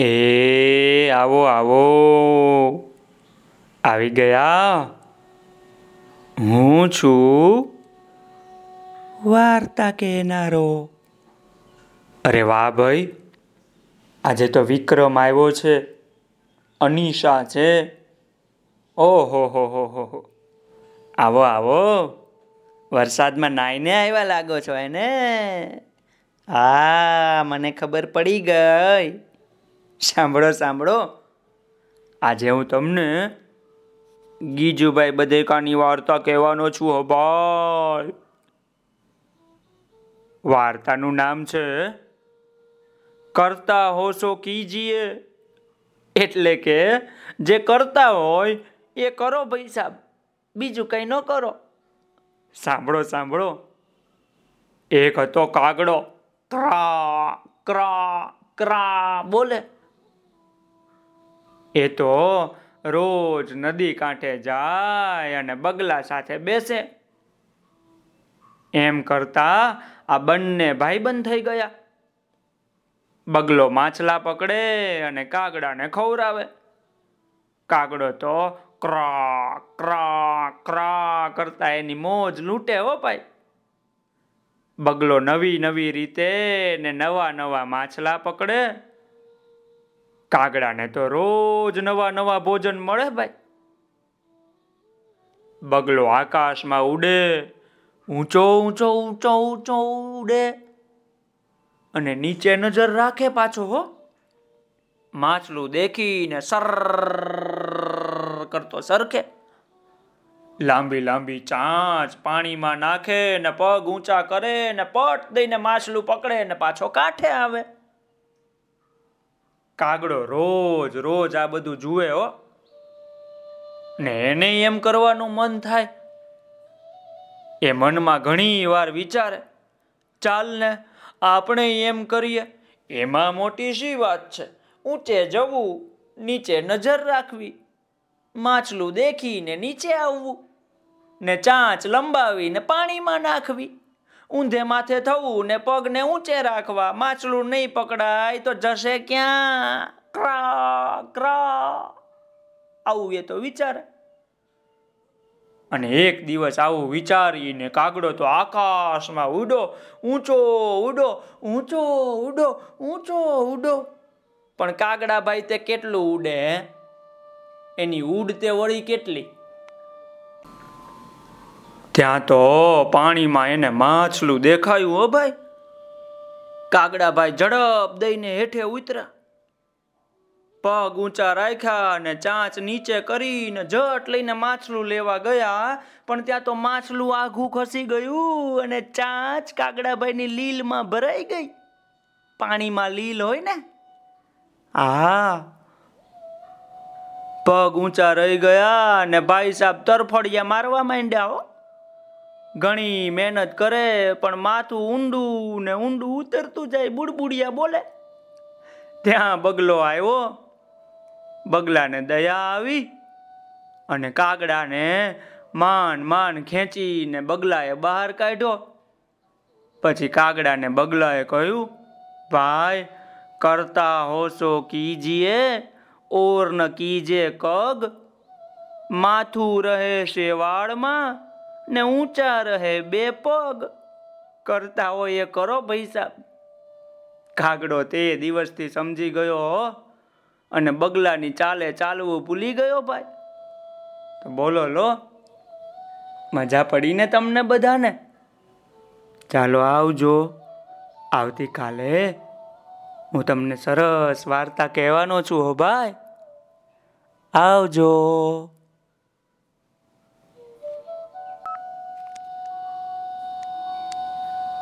એ આવો આવો. આવી ગયા. હું છું વાર્તા કહેનારો. અરે વાહ ભાઈ. આજે તો વિક્રમ આવ્યો છે. અનિશા છે. ઓહો હો હો હો હો. આવો આવો. વરસાદમાં નાઈને આવ્યા લાગો છો એને? હા મને ખબર પડી ગઈ. સાંભળો સાંભળો. આજે હું તમને ગીજુભાઈ બધેકાની વાર્તા કહેવાનો છું, હો વાર્તાનું નામ છે, કરતા હોશો કીજીએ. એટલે કે, જે કરતા હોય, એ કરો ભાઈ સાહેબ. બીજું કંઈ ન કરો. સાંભળો સાંભળો. એક હતો કાગડો. ક્રા ક્રા ક્રા, બોલે. એ તો રોજ નદી કાંઠે જાય અને બગલા સાથે બેસે. એમ કરતા આ બંને ભાઈબંધ થઈ ગયા. બગલો માછલા પકડે અને કાગડાને ખવરાવે કાગડો તો ક્રા ક્રા ક્રા કરતા એની મોજ લૂંટે હો ભાઈ. બગલો નવી નવી રીતે ને નવા નવા માછલા પકડે. કાગડાને તો રોજ નવા નવા ભોજન મળે ભાઈ. બગલો આકાશમાં ઉડે, ઊંચો ઊંચો ઊંચો ઊંચો ઉડે. અને નીચે નજર રાખે પાછો હો. માછલું દેખીને સર કરતો સરખે. લાંબી લાંબી ચાંચ પાણીમાં નાખે ને પગ ઊંચા કરે ને પટ દઈને માછલું પકડે ને પાછો કાંઠે આવે. કાગડો, રોજ રોજ આ બધું જુએ હો. ને એને એમ કરવાનું મન થાય. એ મનમાં ઘણી વાર વિચારે, ચાલ ને આપણે એમ કરીએ. એમાં મોટી શી વાત છે? ઊંચે જવું, નીચે નજર રાખવી. માછલું દેખીને નીચે આવવું. ને ચાંચ લંબાવીને પાણીમાં નાખવી. ઊંધે માથે થવું ને પગને ઊંચે રાખવા. માછલું નહીં પકડાય તો જશે ક્યાં? ક્રા ક્રા આવું એ તો વિચારે. અને એક દિવસ આવું વિચારીને કાગડો તો આકાશમાં ઉડો. ઊંચો ઉડો ઊંચો ઉડો ઊંચો ઉડો. પણ કાગડા ભાઈ તે કેટલું ઉડે? એની ઉડતે વળી કેટલી? ત્યાં તો પાણીમાં એને માછલું દેખાયું, હો ભાઈ. કાગડા ભાઈ ઝડપ દઈને હેઠે ઉતર્યા. પગ ઊંચા રાખ્યા અને ચાંચ નીચે કરીને જટ લઈને માછલું લેવા ગયા, પણ ત્યાં તો માછલું આઘું ખસી ગયું અને ચાંચ કાગડાભાઈની લીલમાં ભરાઈ ગઈ. પાણીમાં લીલ હોય ને? હા પગ ઊંચા રહી ગયા અને ભાઈ સાહેબ તરફડિયા મારવા માંડ્યા, હો. ઘણી મહેનત કરે, પણ માથું ઊંડું ને ઊંડું ઉતરતું જાય, બુડબુડિયા બોલે, ત્યાં બગલો આવ્યો, બગલાને દયા આવી અને કાગડાને માન માન ખેંચીને બગલાએ બહાર કાઢ્યો. પછી કાગડાને બગલાએ કહ્યું, ભાઈ, કરતા હોશો કીજીએ, ઓર ન કીજે કગ, માથું રહે શેવાળમાં ને ઊંચા રહે, બે પગ કરતા હોય એ કરો સાહેબ કાગડો તે દિવસથી સમજી ગયો અને બગલાની ચાલે ચાલવું ભૂલી ગયો ભાઈ. તો બોલો લો, મજા પડીને તમને બધાને? ચાલો આવજો, આવતીકાલે હું તમને સરસ વાર્તા કહેવાનો છું હો ભાઈ. આવજો.